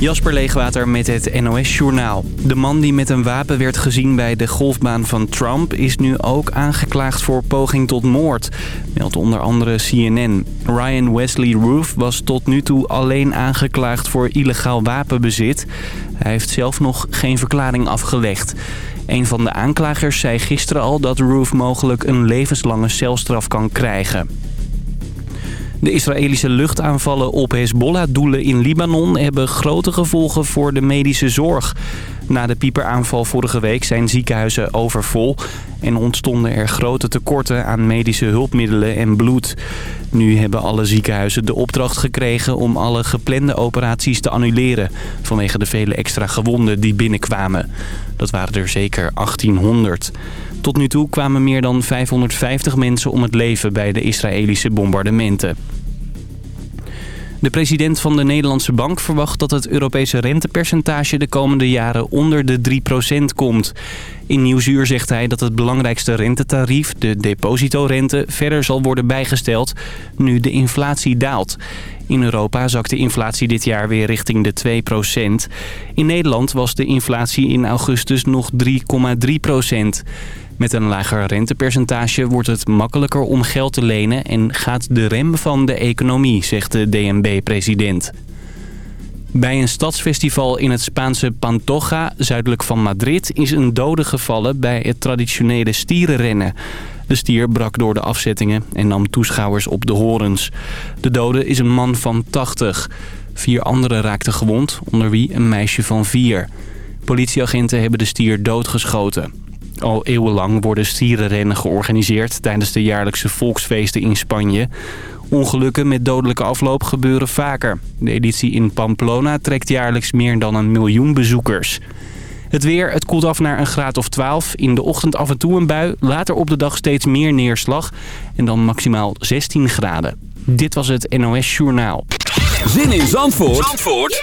Jasper Leegwater met het NOS-journaal. De man die met een wapen werd gezien bij de golfbaan van Trump... is nu ook aangeklaagd voor poging tot moord, meldt onder andere CNN. Ryan Wesley Roof was tot nu toe alleen aangeklaagd voor illegaal wapenbezit. Hij heeft zelf nog geen verklaring afgelegd. Een van de aanklagers zei gisteren al dat Roof mogelijk een levenslange celstraf kan krijgen. De Israëlische luchtaanvallen op Hezbollah-doelen in Libanon hebben grote gevolgen voor de medische zorg. Na de pieperaanval vorige week zijn ziekenhuizen overvol en ontstonden er grote tekorten aan medische hulpmiddelen en bloed. Nu hebben alle ziekenhuizen de opdracht gekregen om alle geplande operaties te annuleren vanwege de vele extra gewonden die binnenkwamen. Dat waren er zeker 1800. Tot nu toe kwamen meer dan 550 mensen om het leven bij de Israëlische bombardementen. De president van de Nederlandse Bank verwacht dat het Europese rentepercentage de komende jaren onder de 3% komt. In Nieuwsuur zegt hij dat het belangrijkste rentetarief, de depositorente, verder zal worden bijgesteld nu de inflatie daalt. In Europa zakt de inflatie dit jaar weer richting de 2%. In Nederland was de inflatie in augustus nog 3,3%. Met een lager rentepercentage wordt het makkelijker om geld te lenen... en gaat de rem van de economie, zegt de DNB-president. Bij een stadsfestival in het Spaanse Pantoja, zuidelijk van Madrid... is een dode gevallen bij het traditionele stierenrennen. De stier brak door de afzettingen en nam toeschouwers op de horens. De dode is een man van 80. Vier anderen raakten gewond, onder wie een meisje van vier. Politieagenten hebben de stier doodgeschoten. Al eeuwenlang worden stierenrennen georganiseerd tijdens de jaarlijkse volksfeesten in Spanje. Ongelukken met dodelijke afloop gebeuren vaker. De editie in Pamplona trekt jaarlijks meer dan een miljoen bezoekers. Het weer, het koelt af naar een graad of 12. In de ochtend af en toe een bui, later op de dag steeds meer neerslag. En dan maximaal 16 graden. Dit was het NOS Journaal. Zin in Zandvoort, Zandvoort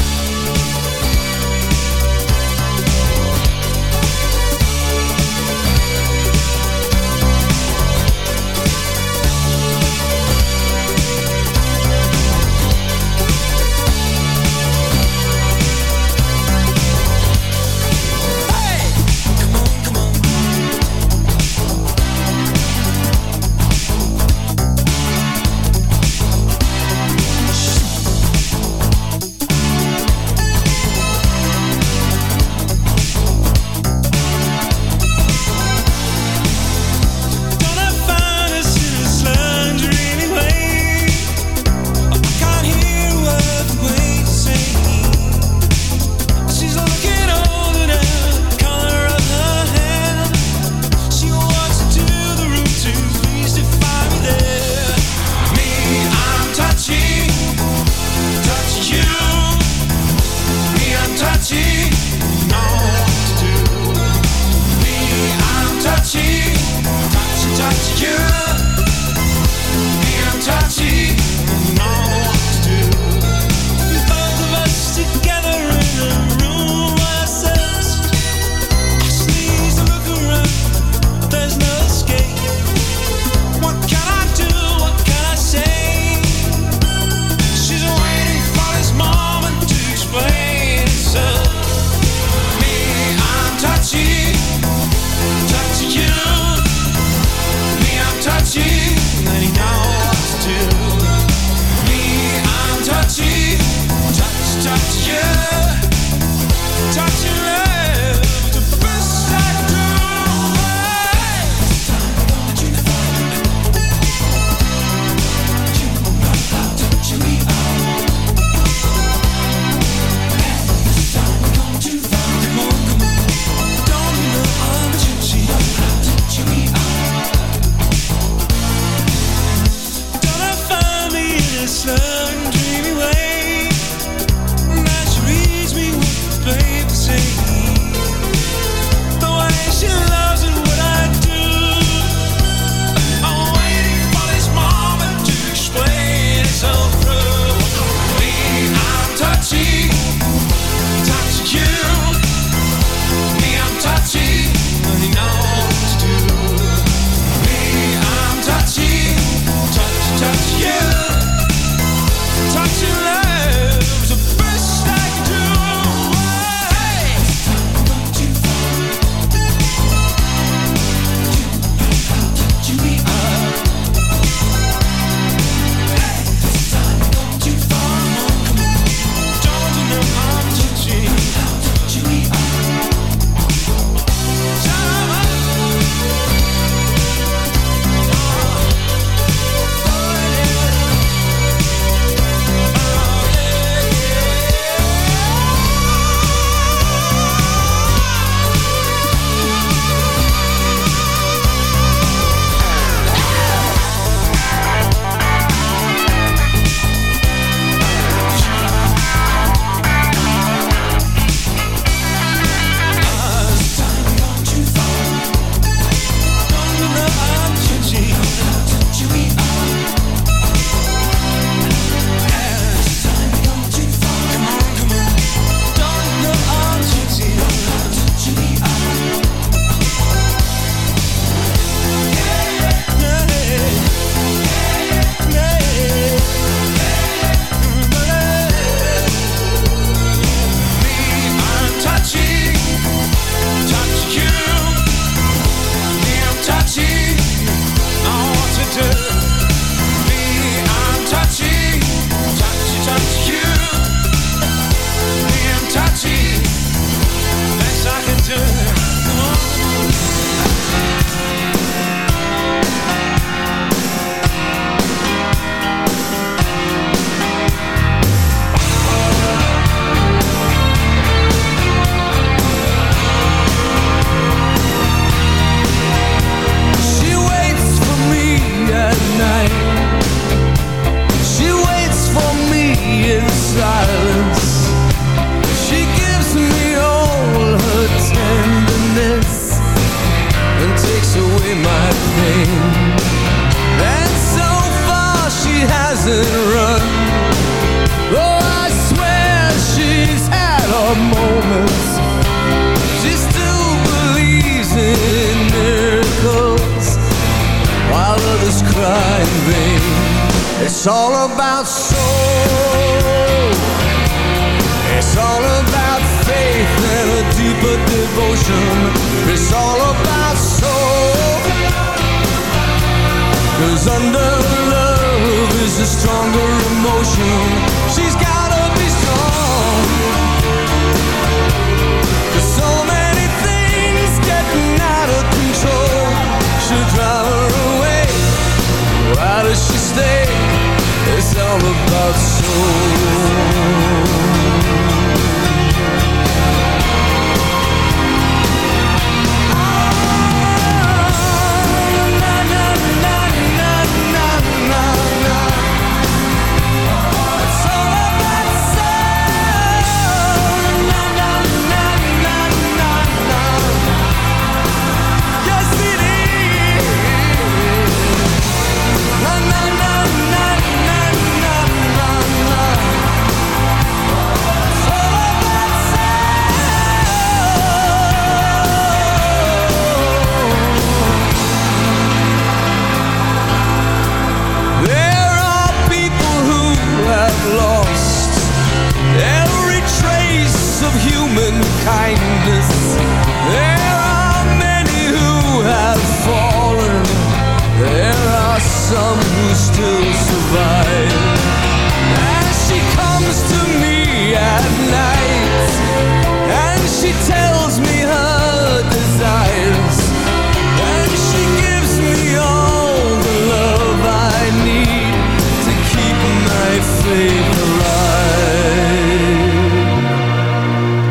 Just cry in vain. It's all about soul. It's all about faith and a deeper devotion. It's all about soul. Cause under love is a stronger emotion. She's gotta be strong. Does about stay?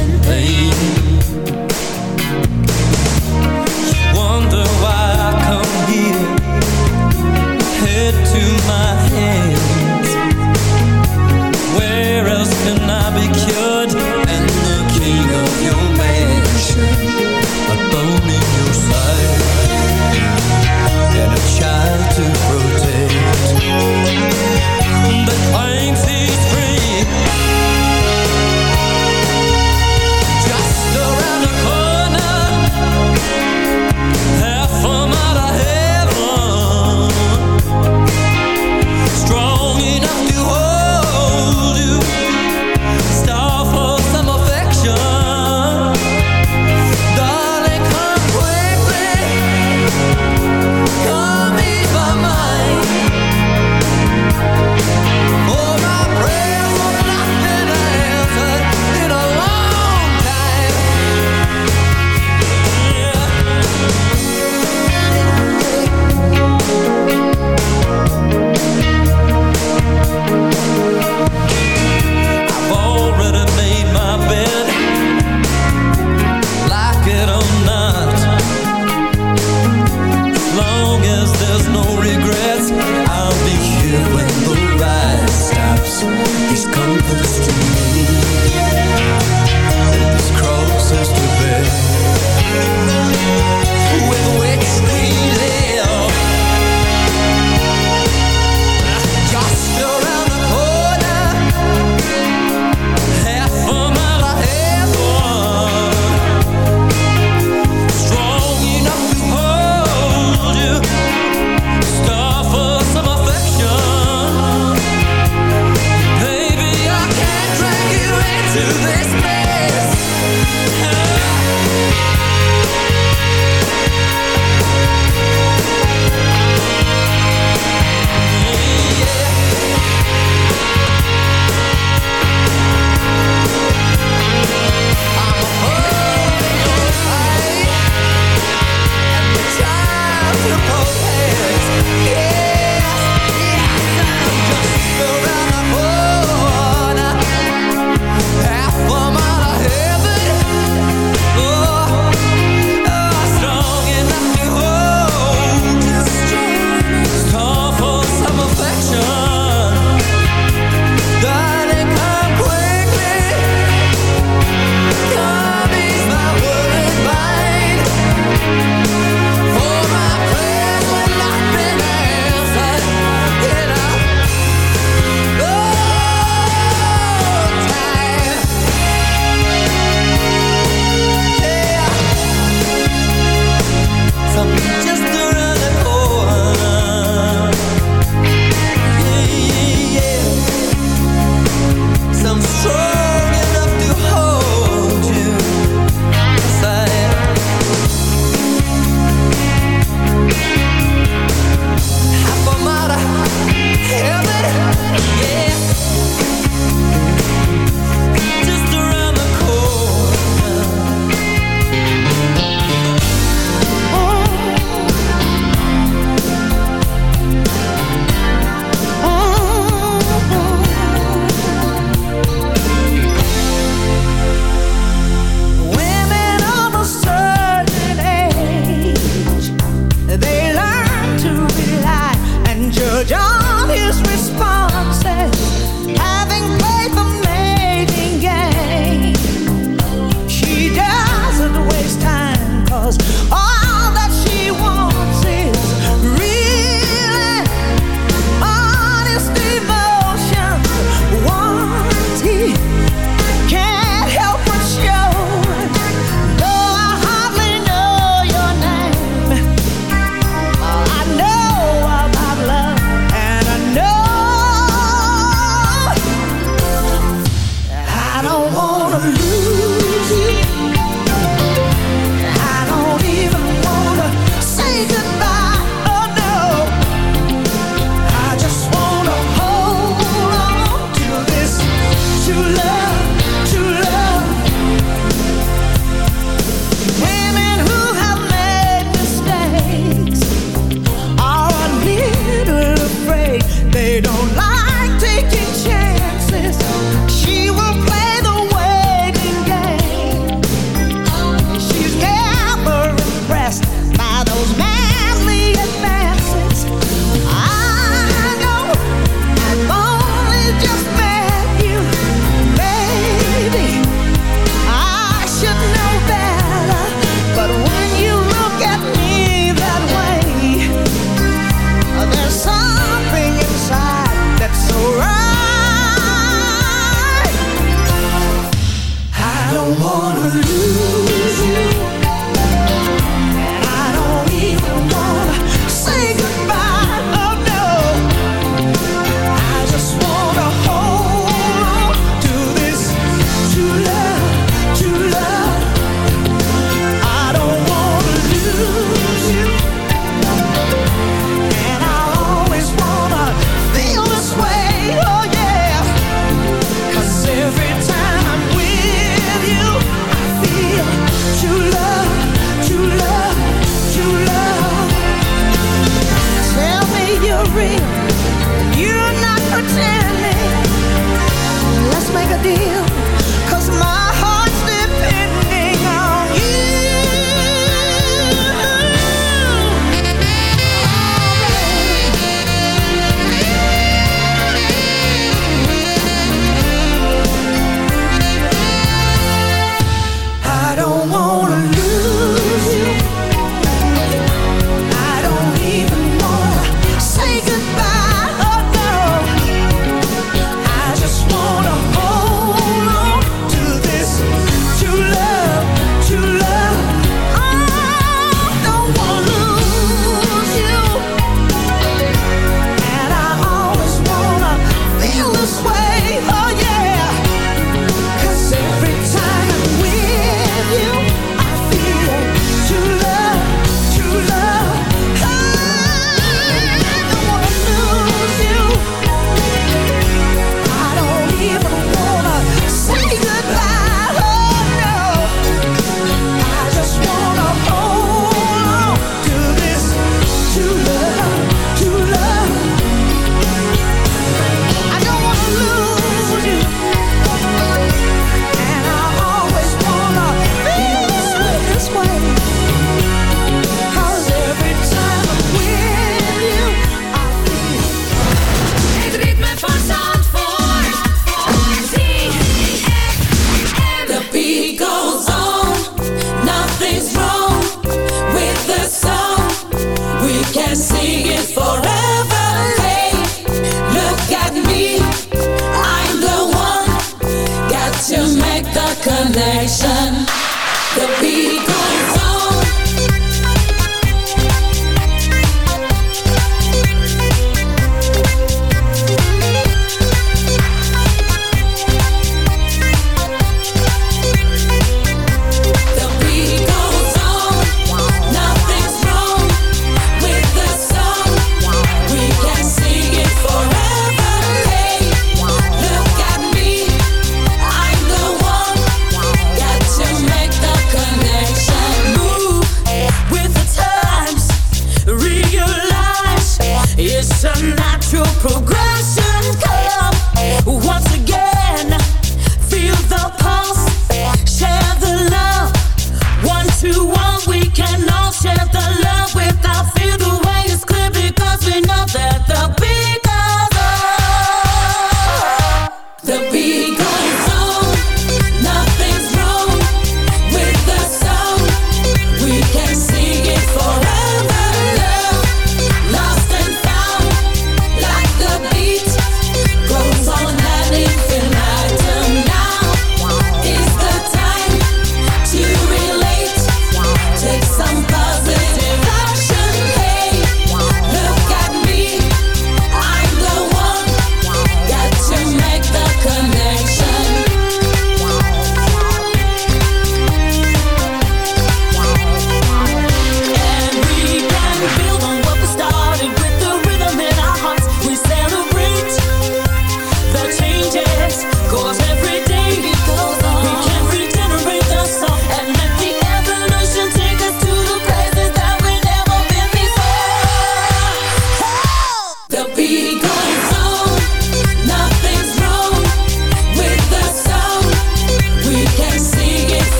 Just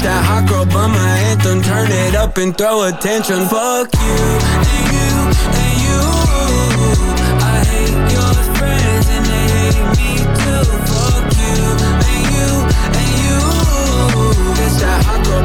That hot girl my anthem. Turn it up and throw attention. Fuck you and you and you. I hate your friends and they hate me too. Fuck you and you and you. That hot girl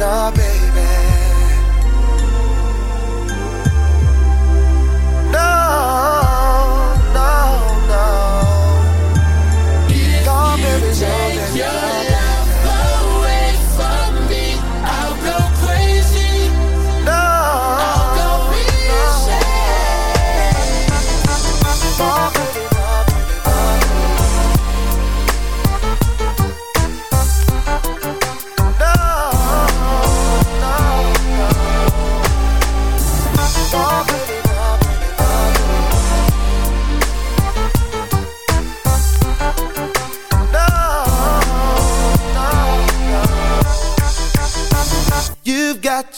stop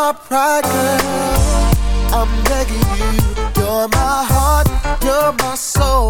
my pride, girl. I'm begging you. You're my heart, you're my soul.